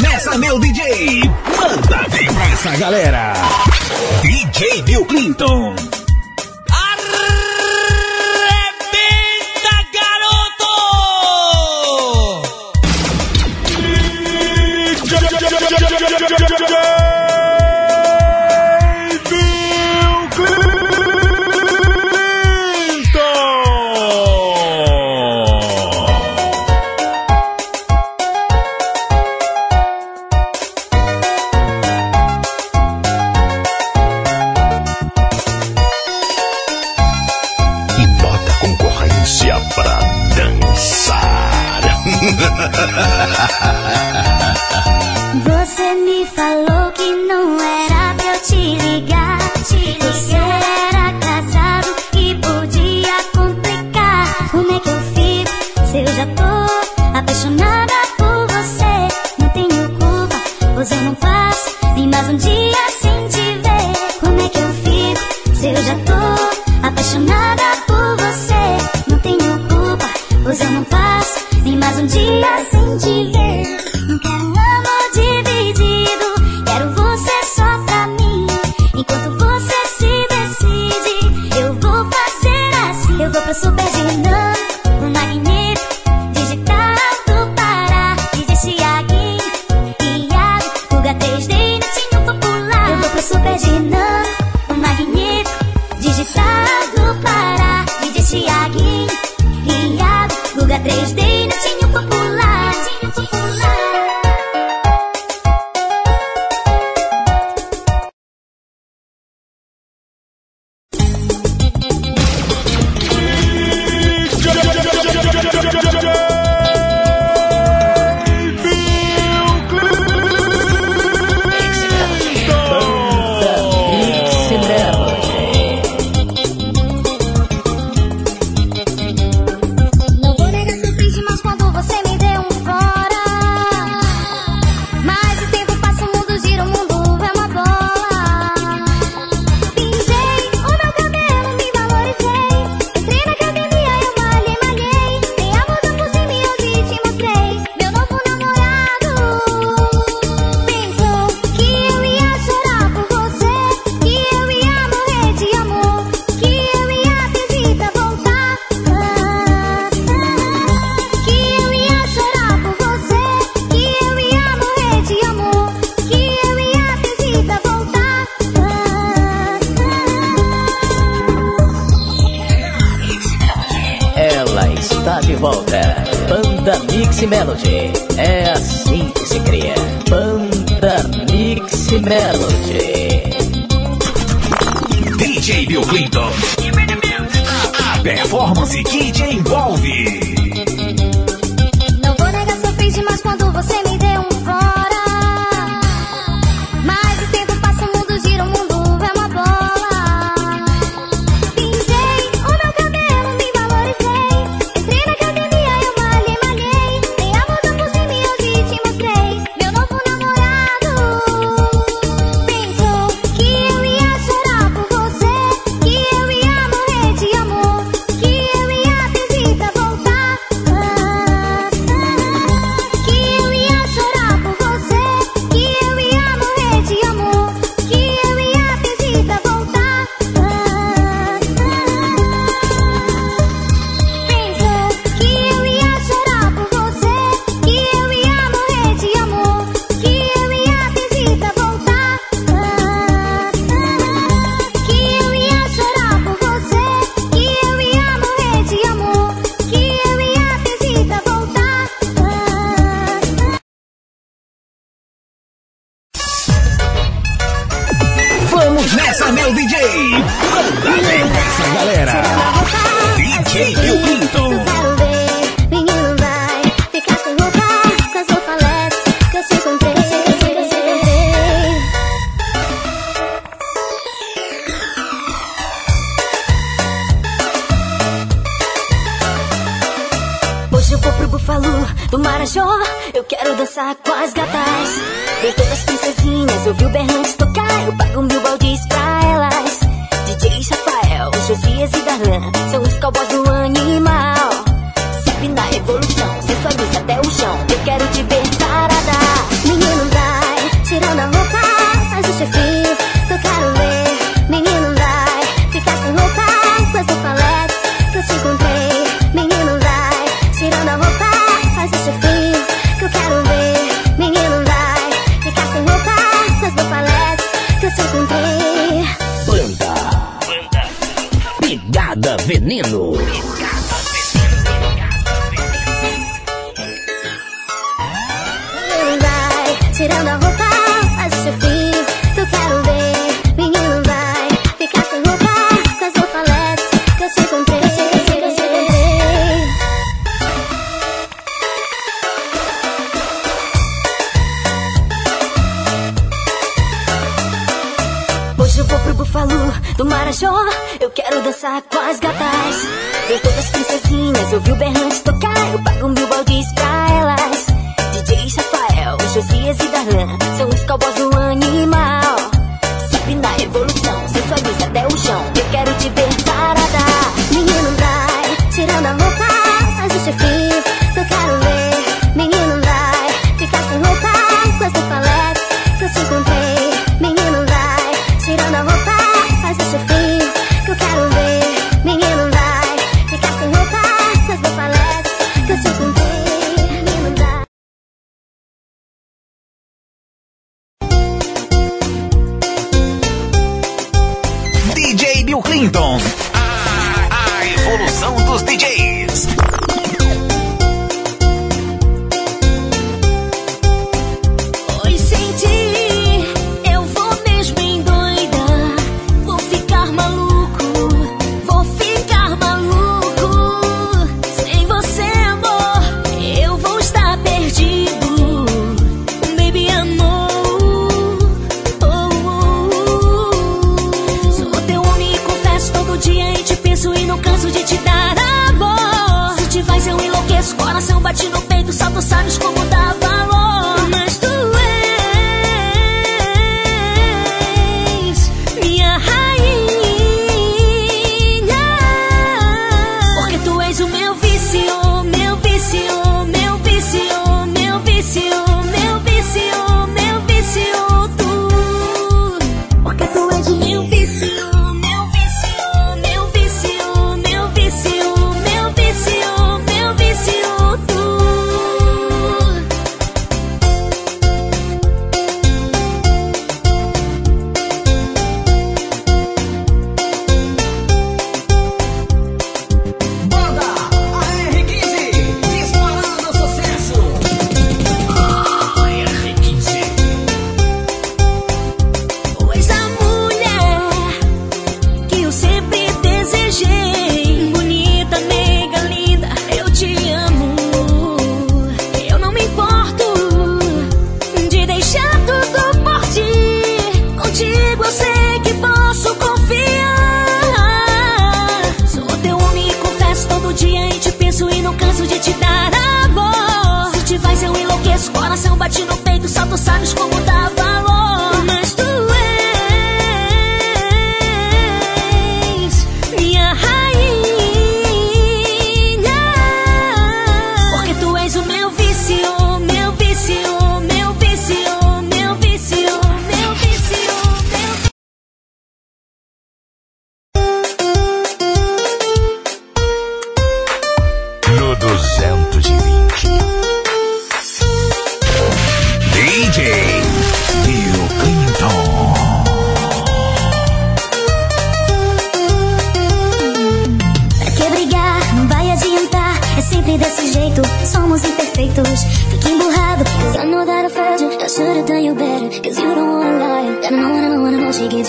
Nessa, meu DJ! Manda bem pra essa galera! DJ Bill Clinton! dançar com as gatas. Tem todas as princesinhas, vi o berrante tocar. Eu pago meu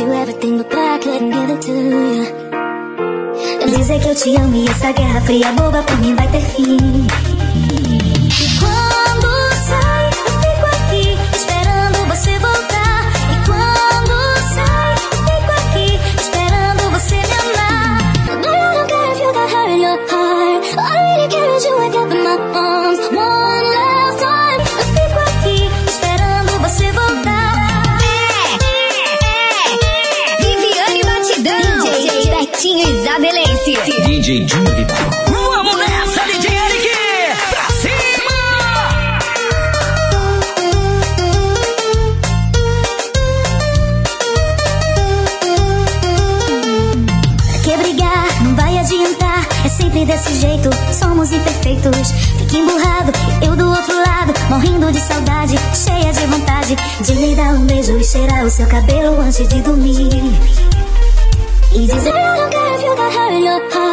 you everything, but I couldn't give it to you. Dizer que eu te amo e essa guerra fria boba pra mim vai ter fim. DJ Jim Vital. Vamos nessa, DJ Eric! Pra cima! Pra que brigar? Não vai adiantar. É sempre desse jeito, somos imperfeitos. Fique emburrado, eu do outro lado, morrendo de saudade, cheia de vontade de me dar um beijo e cheirar o seu cabelo antes de dormir. E dizer I don't care if you got hurt in your heart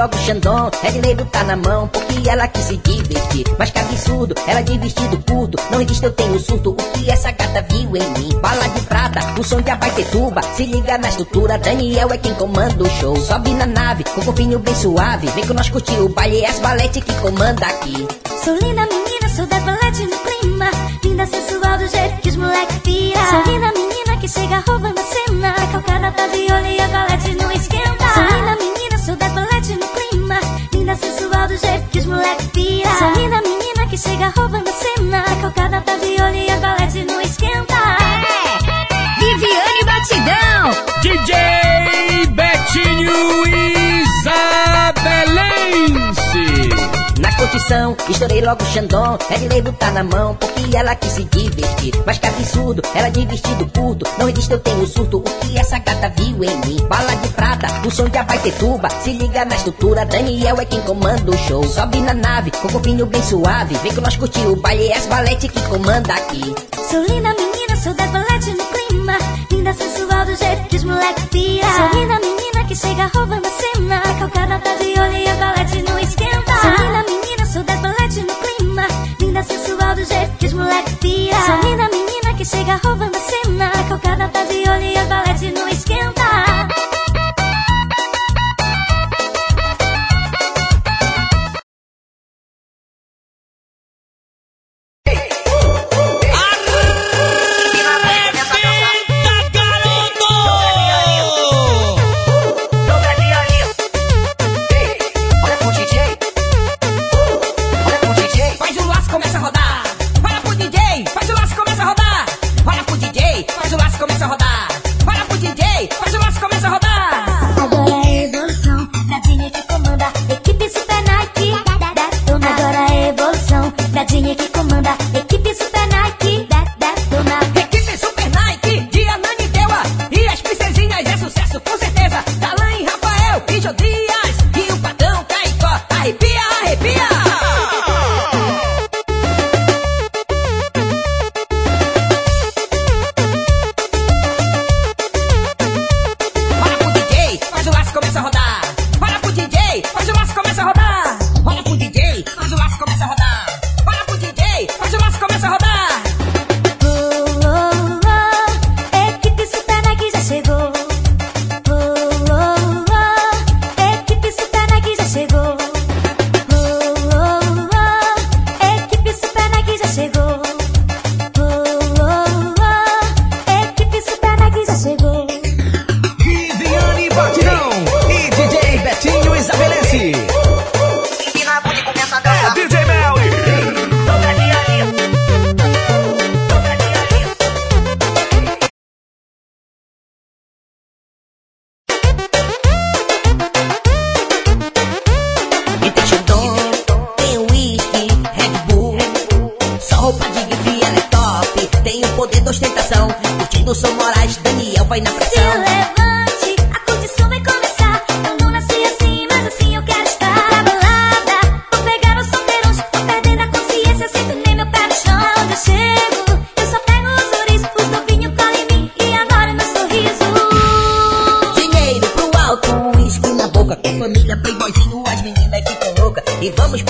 logo o Xandão. É dinheiro tá na mão, porque ela quis se divertir. Mas que absurdo, ela de vestido curto. Não existe, eu tenho surto. O que essa gata viu em mim? Bala de prata, o som de abaitetuba. Se liga na estrutura, Daniel é quem comanda o show. Sobe na nave, com o corpinho bem suave. Vem com nós curtir o baile, é as balete que comanda aqui. Sou linda menina, sou das balete no clima. Linda sensual do jeito que os moleque pira. Sou linda menina que chega roubando a cena. Calcada tá de olho e a balete não esquenta. Sou linda menina, sou das balete no clima. Linda sensual do jeito que os moleque pira. Sou linda menina que chega roubando a cena. Calcada tá de olho e a balete não esquenta. É. Viviane Batidão. DJ Betinho Isabelense. Na estourei logo o Xandão. É de lei tá na mão, porque ela quis se divertir. Mas que absurdo, ela de vestido curto. Não existe, eu tenho surto. O que essa gata viu em mim? Bala de prata, o som de abaitetuba. Se liga na estrutura, Daniel é quem comanda o show. Sobe na nave, com o corpinho bem suave. Vem com nós curtir o baile, é as balete que comanda aqui. Sou linda menina, sou das balete no clima. Linda sensual do jeito que os moleque pira. Sou linda menina que chega roubando a cena. A calcada tá de olho e a balete não esquenta. Sou linda menina, Linda sensual do jeito que os moleque pira. Sou linda menina que chega roubando a cena. Calcada tá de olho e a balete não esquenta. Começa a rodar.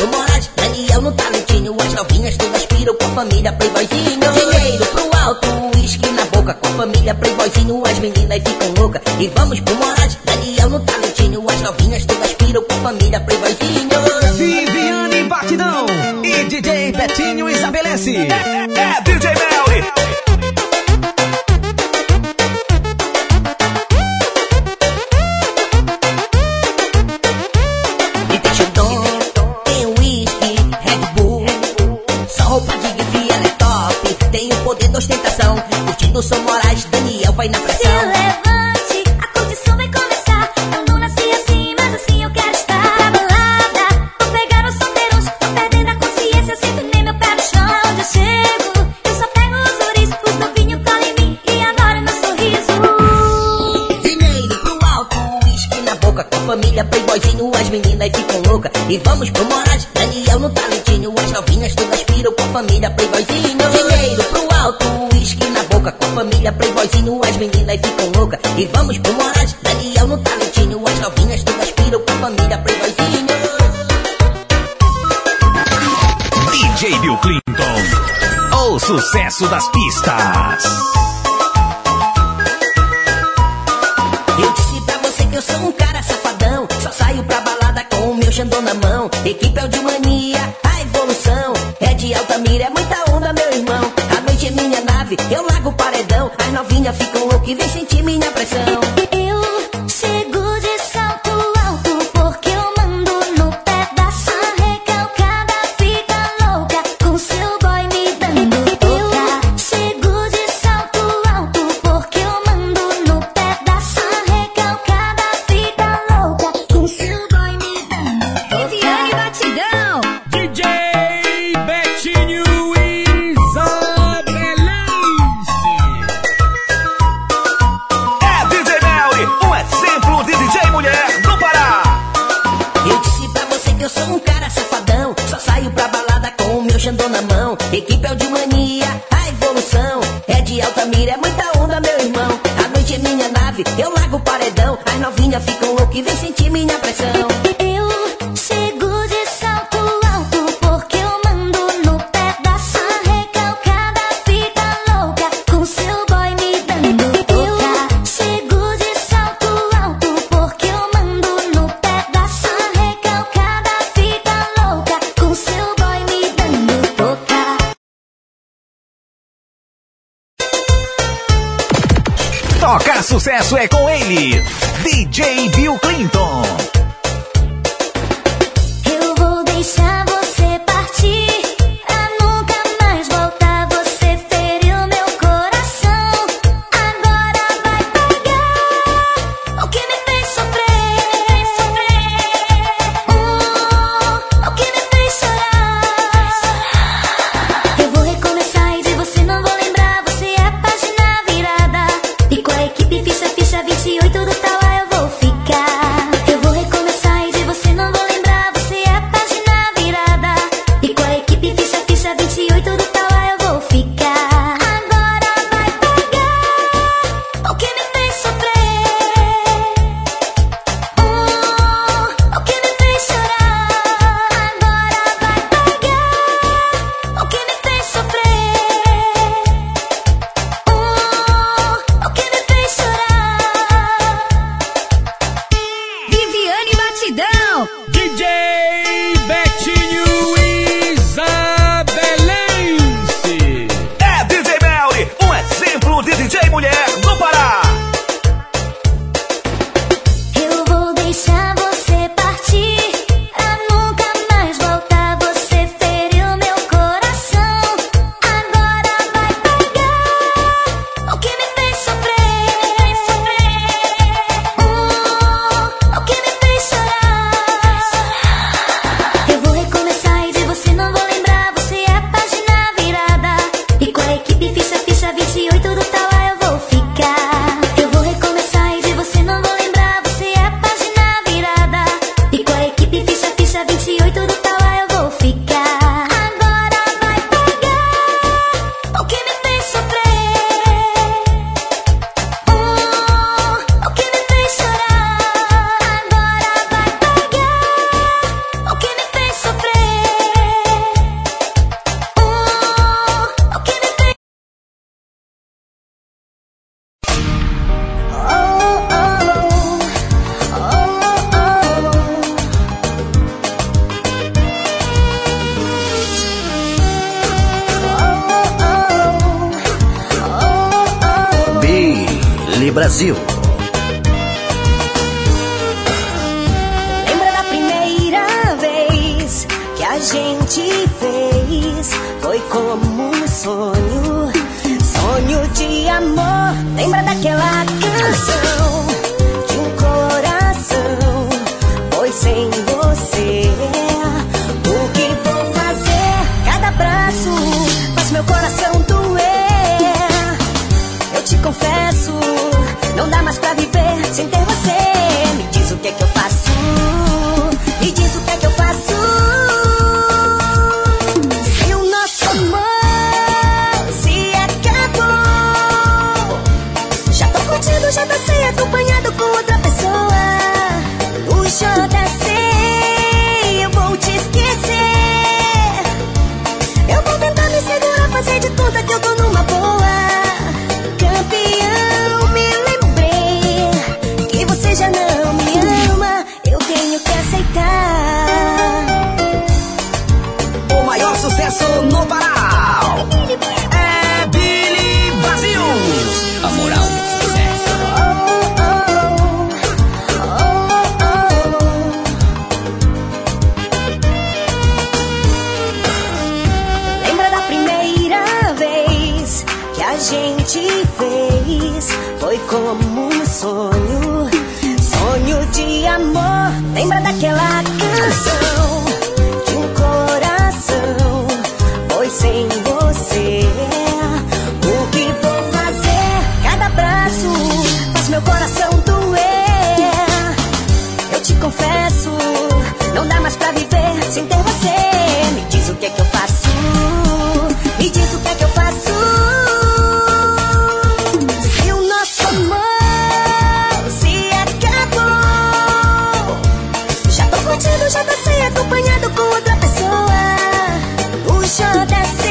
Pro Moraes, Daniel no talentinho. As novinhas todas piram com família, playboyzinho. Dinheiro pro alto, uísque na boca. Com família, playboyzinho, as meninas ficam loucas. E vamos pro Moraes, Daniel no talentinho. As novinhas todas piram com família, playboyzinho. Viviane Batidão e DJ Betinho Isabelense. É DJ Melly. E vamos pro Moraes, Daniel no talentinho. As novinhas todas piram com a família Playboyzinho. Dinheiro pro alto, uísque na boca. Com a família Playboyzinho, as meninas ficam loucas. E vamos pro Moraes, Daniel no talentinho. As novinhas todas piram com a família Playboyzinho. DJ Bill Clinton, o sucesso das pistas. e amor. Lembra daquela canção de um coração? Pois sem você, o que vou fazer? Cada abraço faz meu coração doer. Eu te confesso, não dá mais pra viver sem ter você. O show da senha acompanhado com outra pessoa. O show da senha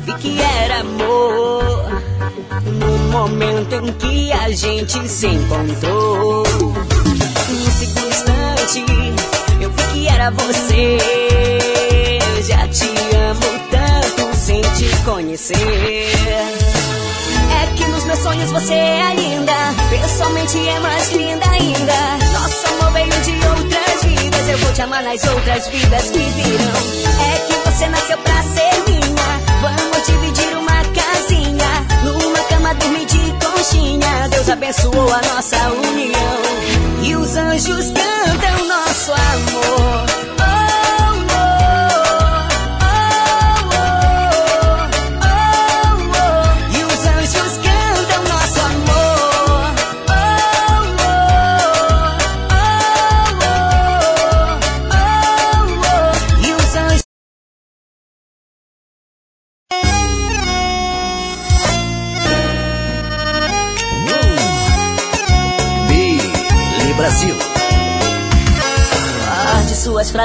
vi que era amor. No momento em que a gente se encontrou, nesse segundo instante, eu vi que era você. Já te amo tanto sem te conhecer. É que nos meus sonhos você é linda Pessoalmente é mais linda ainda Nosso amor veio de outras vidas Eu vou te amar nas outras vidas que virão É que você nasceu pra ser minha cama dormi de conchinha. Deus abençoou a nossa união. E os anjos cantam nosso amor.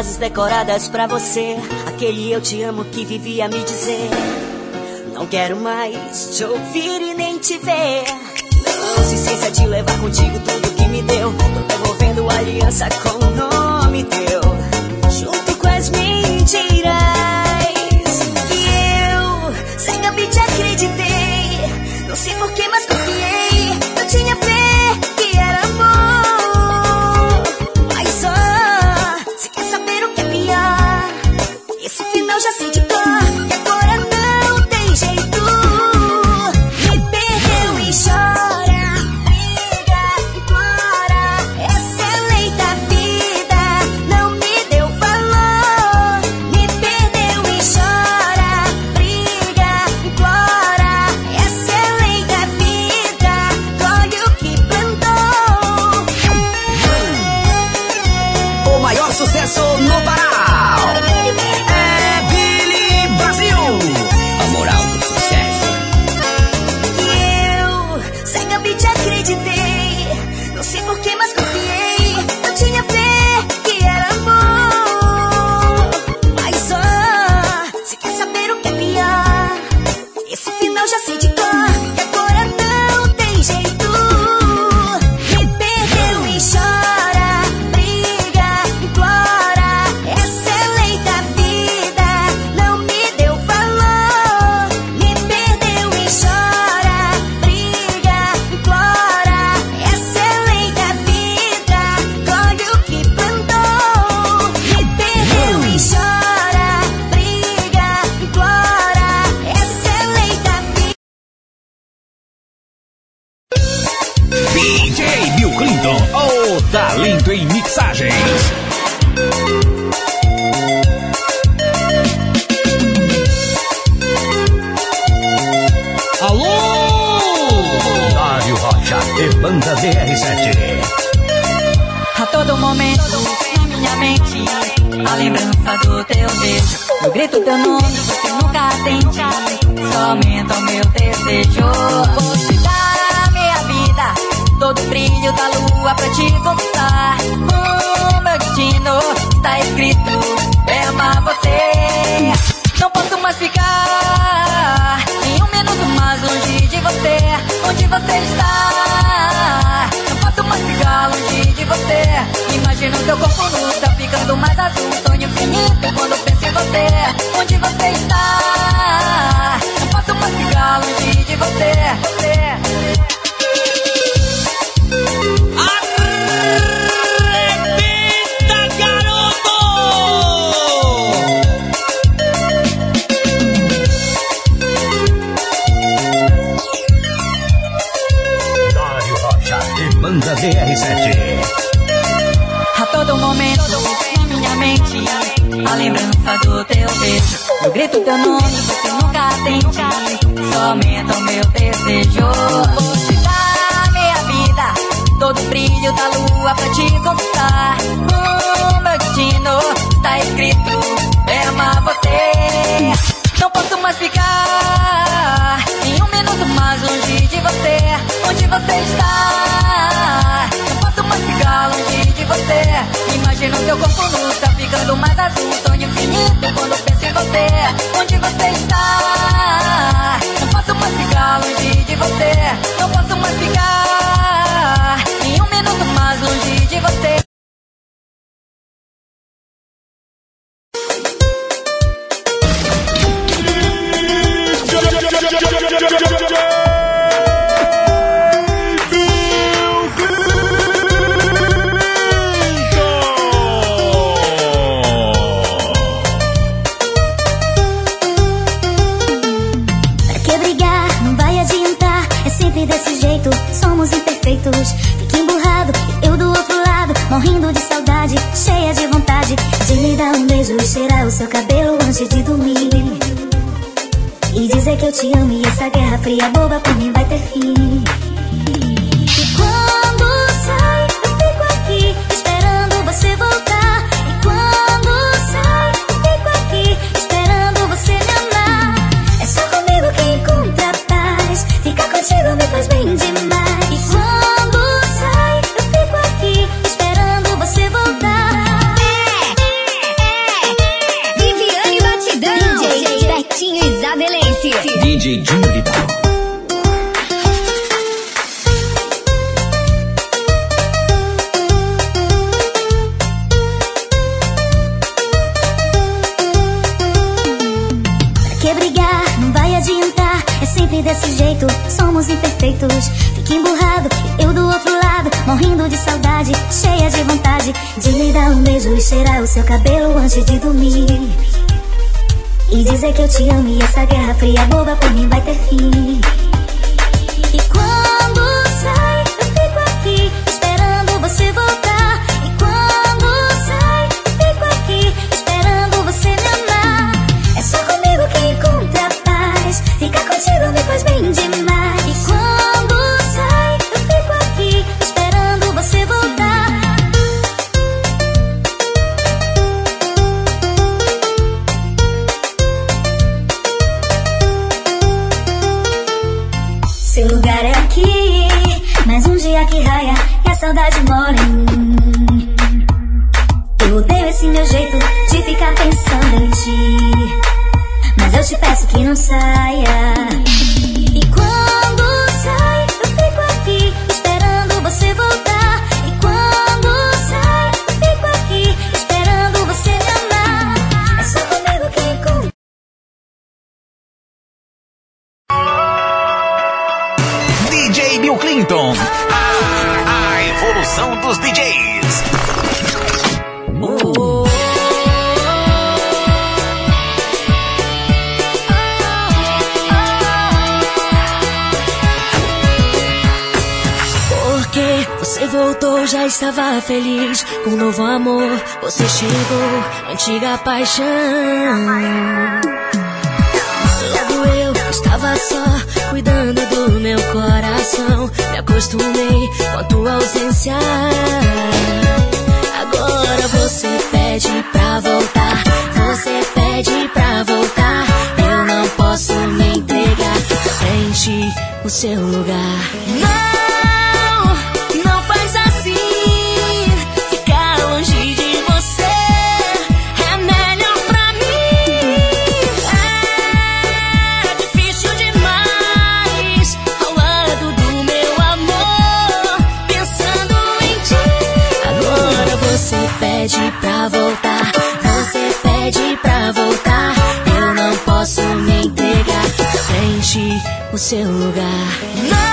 frases decoradas para você. Aquele eu te amo que vivia me dizer. Não quero mais te ouvir e nem te ver. Não se esqueça de levar contigo tudo que me deu. Tô devolvendo aliança com o nome teu. Junto com as mentiras. Você. Onde você está? Não posso mais ficar longe de você. Grito teu nome, você nunca atende. Só aumenta o meu desejo. Vou te dar minha vida, todo brilho da lua pra te conquistar. O meu destino está escrito, é amar você. Não posso mais ficar nem um minuto mais longe de você. Onde você está? Imagino teu corpo nu, tá ficando mais azul. Sonho infinito quando penso em você. Onde você está? Não posso mais ficar longe de você. Não posso mais ficar nem um minuto mais longe de você. Jeito, somos imperfeitos. Fica emburrado, eu do outro lado, morrendo de saudade, cheia de vontade de lhe dar um beijo e cheirar o seu cabelo antes de dormir. E dizer que eu te amo e essa guerra fria boba por mim vai ter fim. Seu cabelo antes de dormir. E dizer que eu te amo e essa guerra fria boba por mim vai ter fim. E quando de ficar pensando em ti, mas eu te peço que não saia. voltou, já estava feliz com um novo amor. Você chegou, antiga paixão. Logo eu estava só, cuidando do meu coração. Me acostumei com a tua ausência. Agora você pede pra voltar, você pede pra voltar. Eu não posso me entregar, preenche o seu lugar. voltar. Você pede pra voltar. Eu não posso me entregar. Preenche o seu lugar. Não.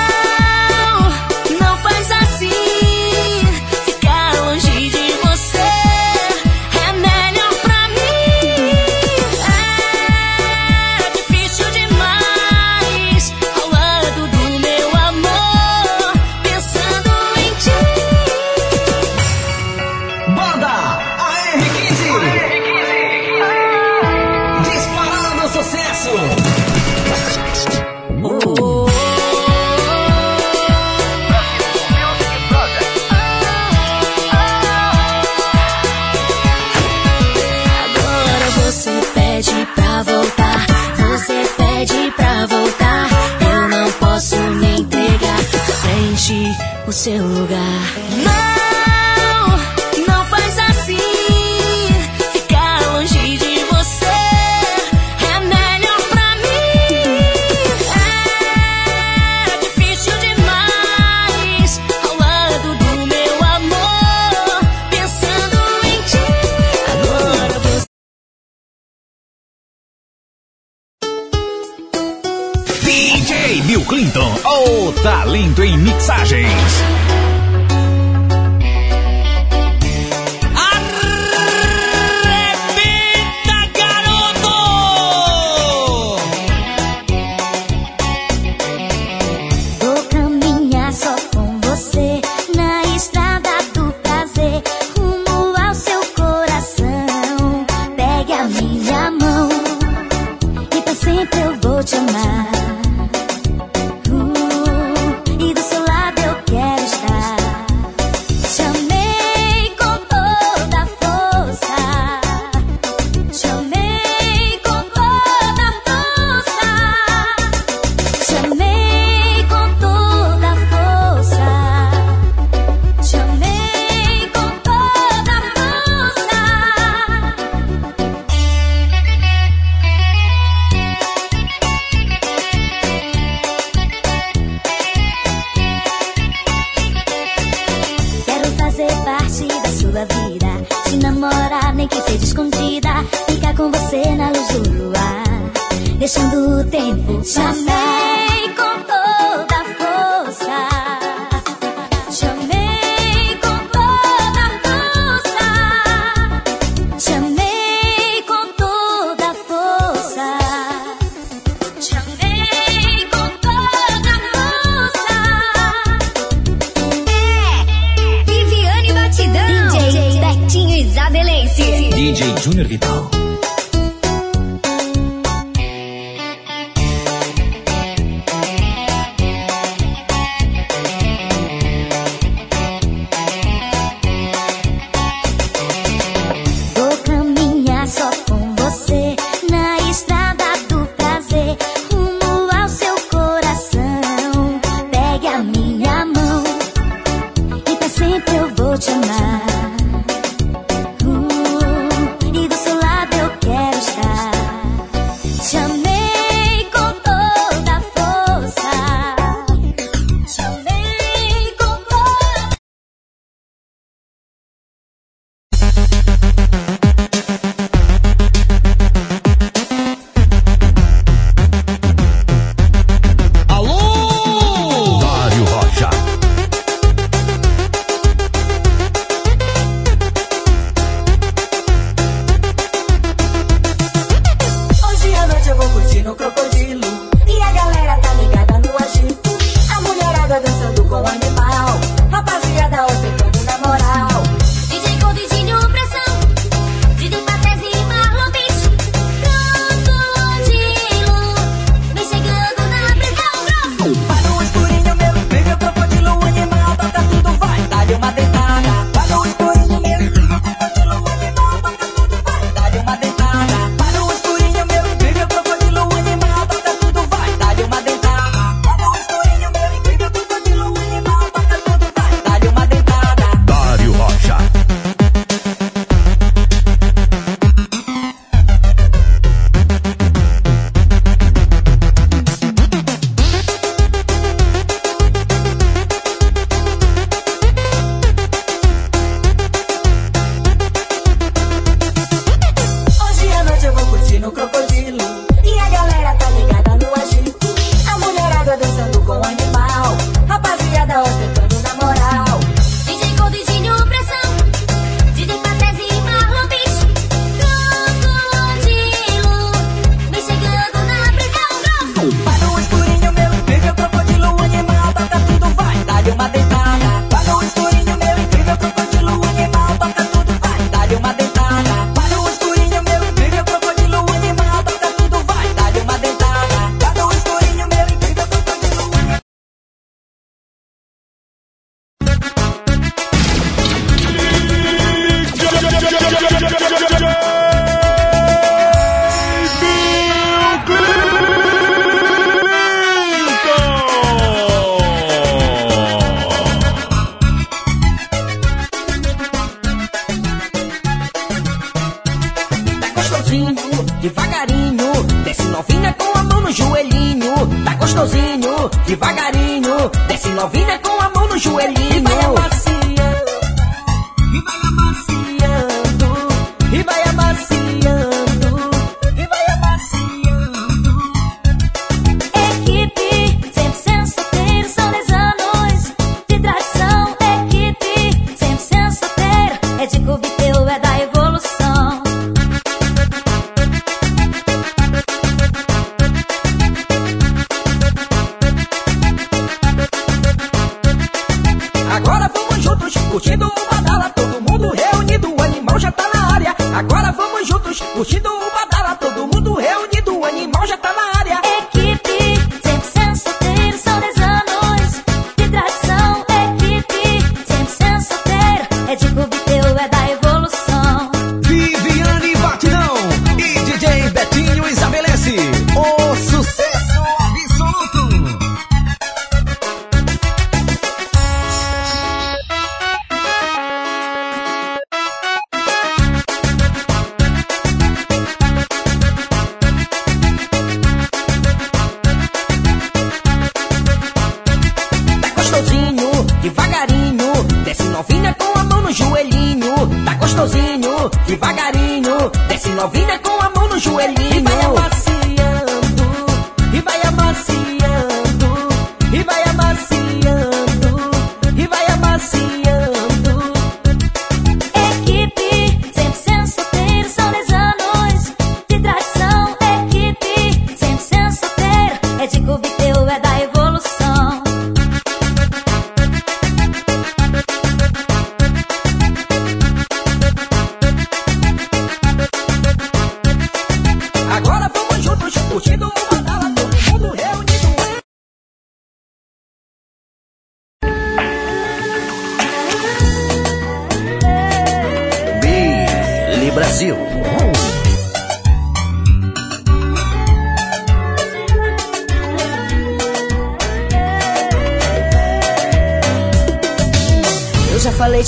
gostosinho, devagarinho. Desce novinha com a mão no joelhinho. Tá gostosinho, devagarinho. Desce novinha com a mão no joelhinho. E vai.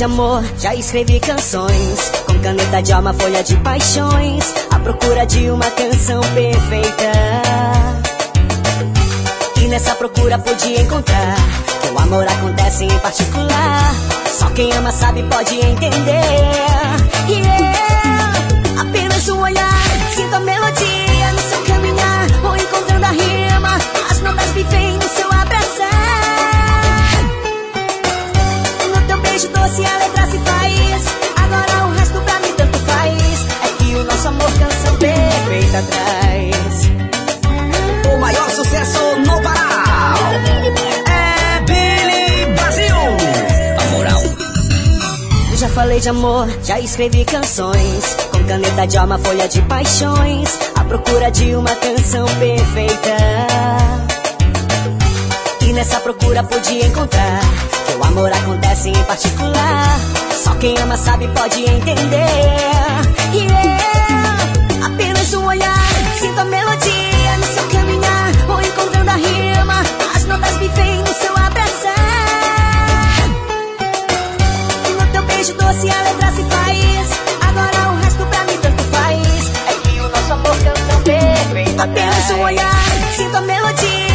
De amor, já escrevi canções. Com caneta de alma, folha de paixões. À procura de uma canção perfeita. E nessa procura pude encontrar. Que o amor acontece em particular. Só quem ama sabe, pode entender. Yeah. Apenas um olhar, sinto a melodia no seu caminhar. Vou encontrando a rima, as notas vivem no seu se faz. Agora o resto pra mim tanto faz. É que o nosso amor canção perfeita traz. O maior sucesso no Pará. É Billy Brasil. A moral. Eu já falei de amor, já escrevi canções. Com caneta de alma, folha de paixões. À procura de uma canção perfeita. E nessa procura pude encontrar. O amor acontece em particular. Só quem ama sabe, pode entender. Yeah. Apenas um olhar, sinto a melodia no seu caminhar. Vou encontrando a rima, as notas vivem no seu abraçar. No teu beijo doce a letra se faz. Agora o resto pra mim tanto faz. É que o nosso amor canção perfeita. Apenas um olhar, sinto a melodia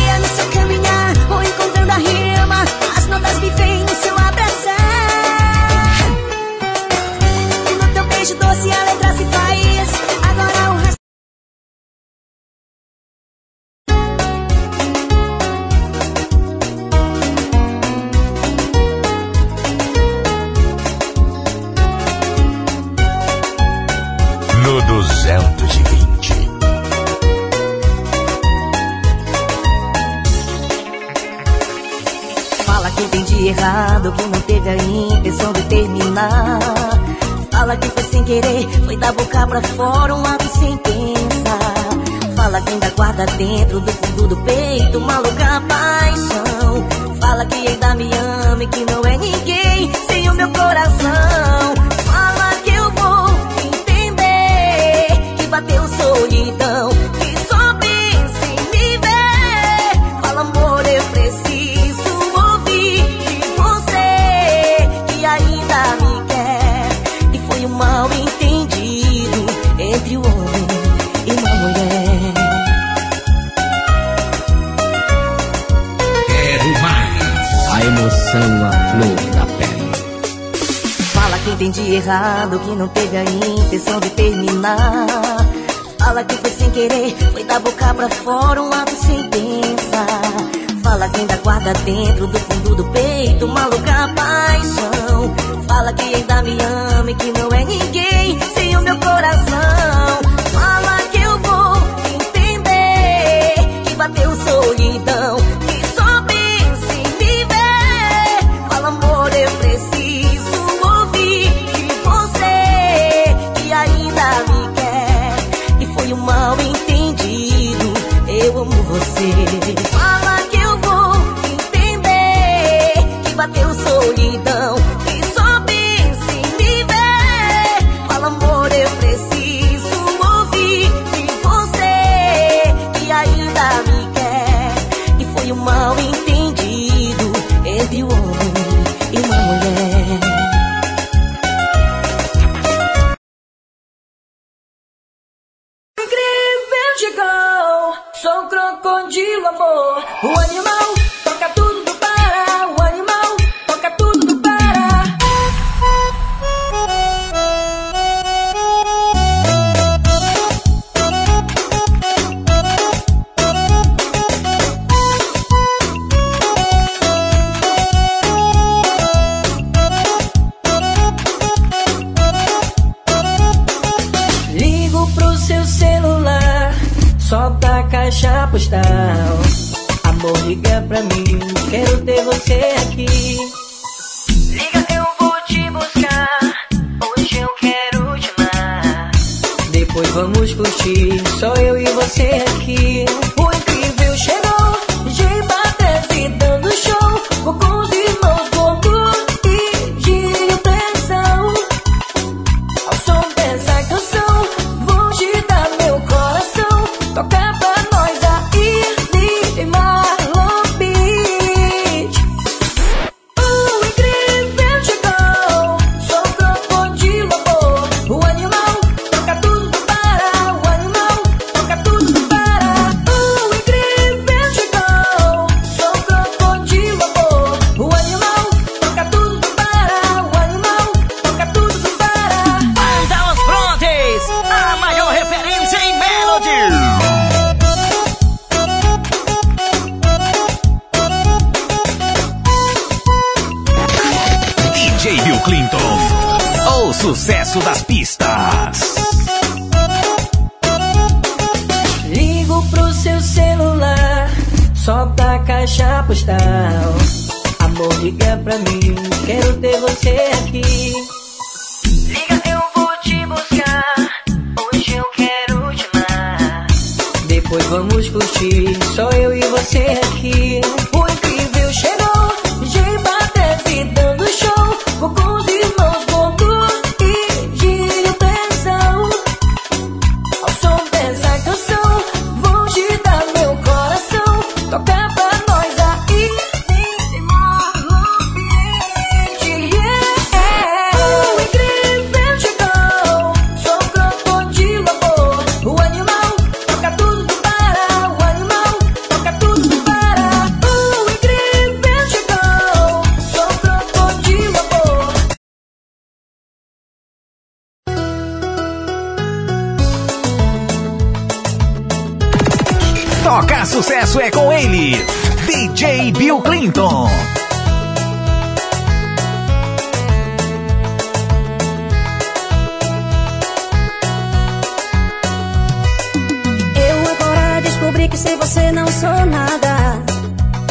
sem você não sou nada.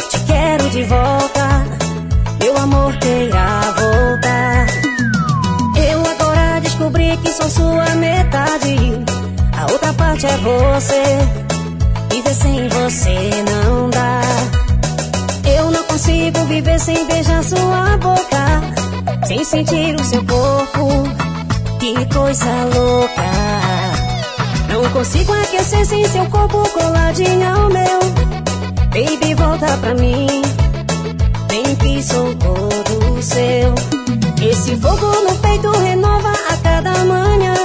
Te quero de volta, meu amor queira voltar. Eu agora descobri que sou sua metade. A outra parte é você. Viver sem você não dá. Eu não consigo viver sem beijar sua boca. Sem sentir o seu corpo. Que coisa louca. Não consigo aquecer sem seu corpo coladinho ao meu. Baby, volta pra mim. Vem que sou todo seu. Esse fogo no peito renova a cada manhã.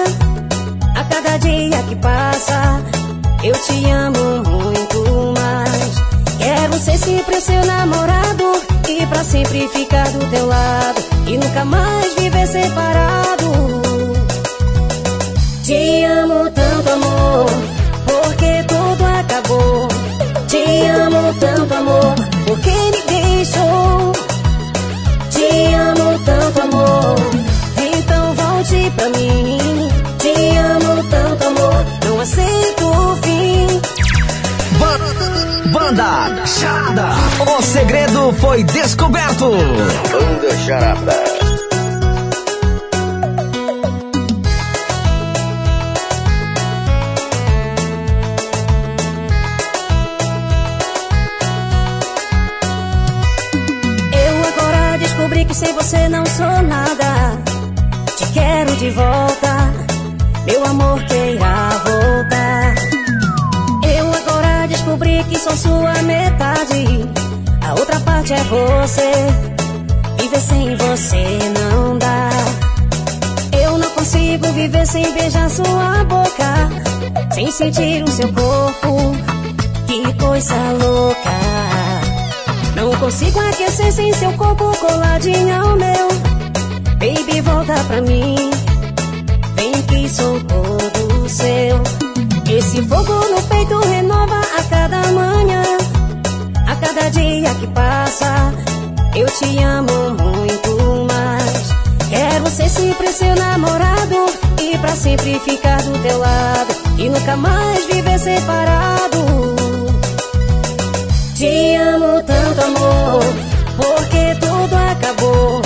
A cada dia que passa, eu te amo muito mais. Quero ser sempre seu namorado e pra sempre ficar do teu lado e nunca mais viver separado. Te amo tanto, amor Porque tudo acabou Te amo tanto, amor Porque me deixou Te amo tanto, amor Então volte pra mim Te amo tanto, amor Não aceito o fim Banda Charada. O segredo foi descoberto. Banda Charada. Sem você não sou nada. Te quero de volta, meu amor queira voltar. Eu agora descobri que sou sua metade. A outra parte é você. Viver sem você não dá. Eu não consigo viver sem beijar sua boca. Sem sentir o seu corpo. Que coisa louca. Consigo aquecer sem seu corpo coladinho ao meu. Baby, volta pra mim. Vem que sou todo seu. Esse fogo no peito renova a cada manhã. A cada dia que passa, eu te amo muito mais. Quero ser sempre seu namorado e pra sempre ficar do teu lado e nunca mais viver separado. Te amo tanto, amor, porque tudo acabou.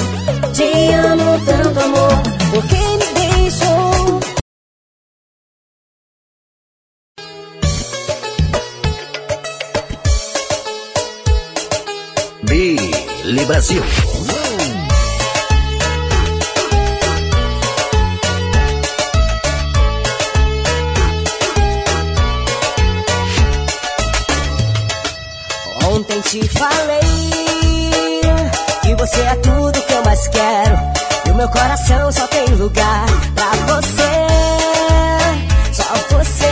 Te amo tanto, amor, porque me deixou. Billy Brasil. Meu coração só tem lugar pra você. Só você.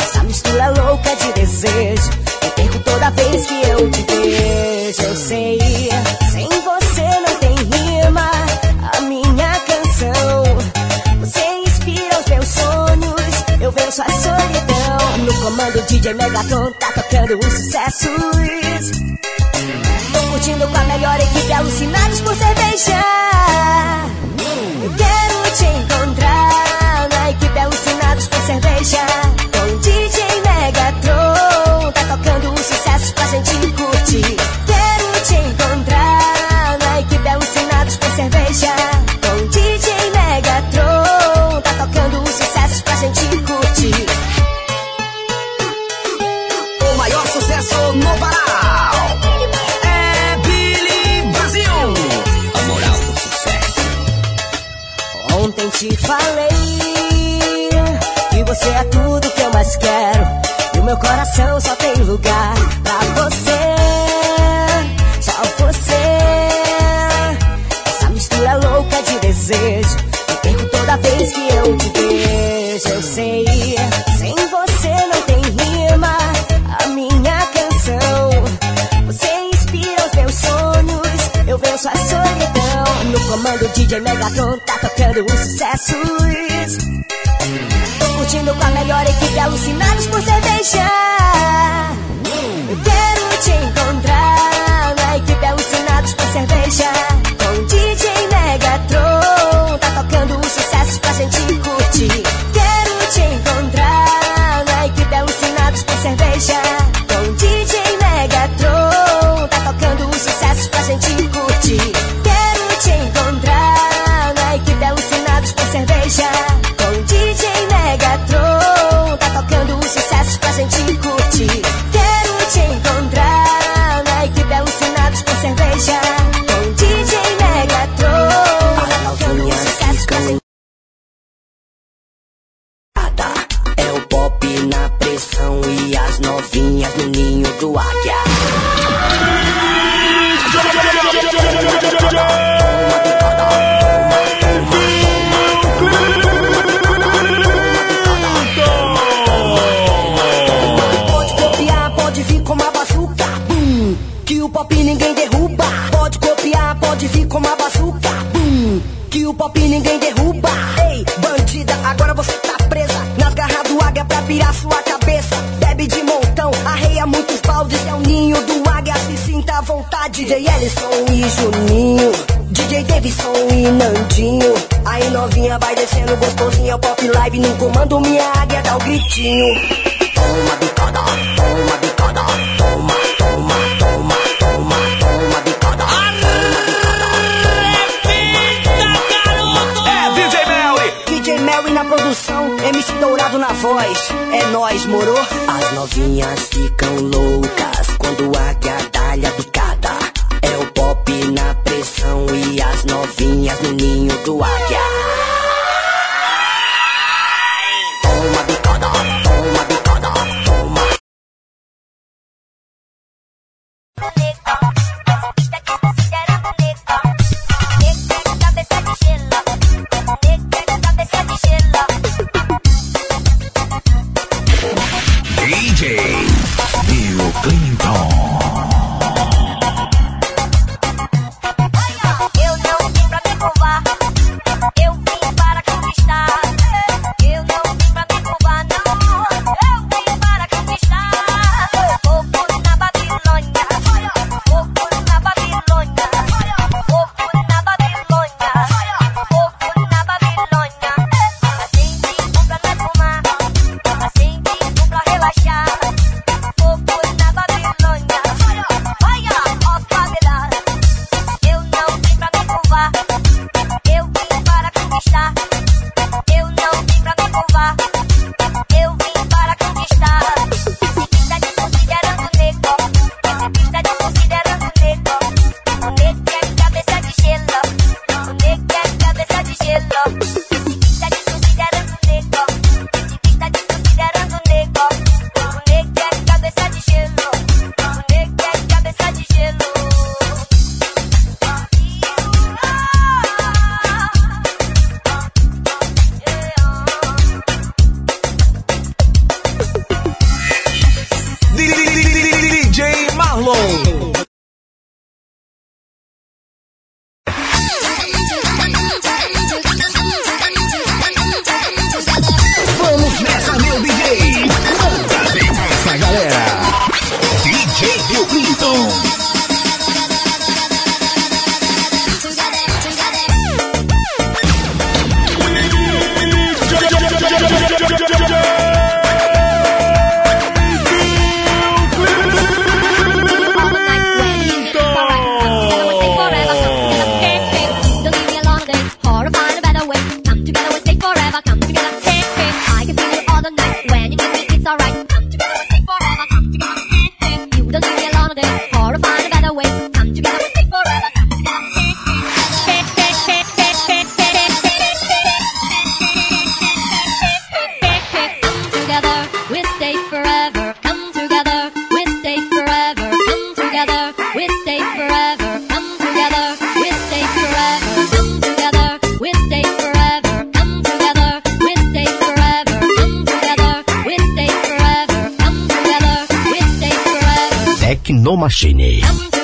Essa mistura louca de desejo. Eu perco toda vez que eu te vejo. Eu sei, sem você não tem rima. A minha canção. Você inspira os meus sonhos. Eu venço a solidão. No comando DJ Megatron tá tocando os sucessos. Curtindo com a melhor equipe, alucinados por cerveja. Eu quero Mando minha águia dá o um gritinho. Tecnomachine.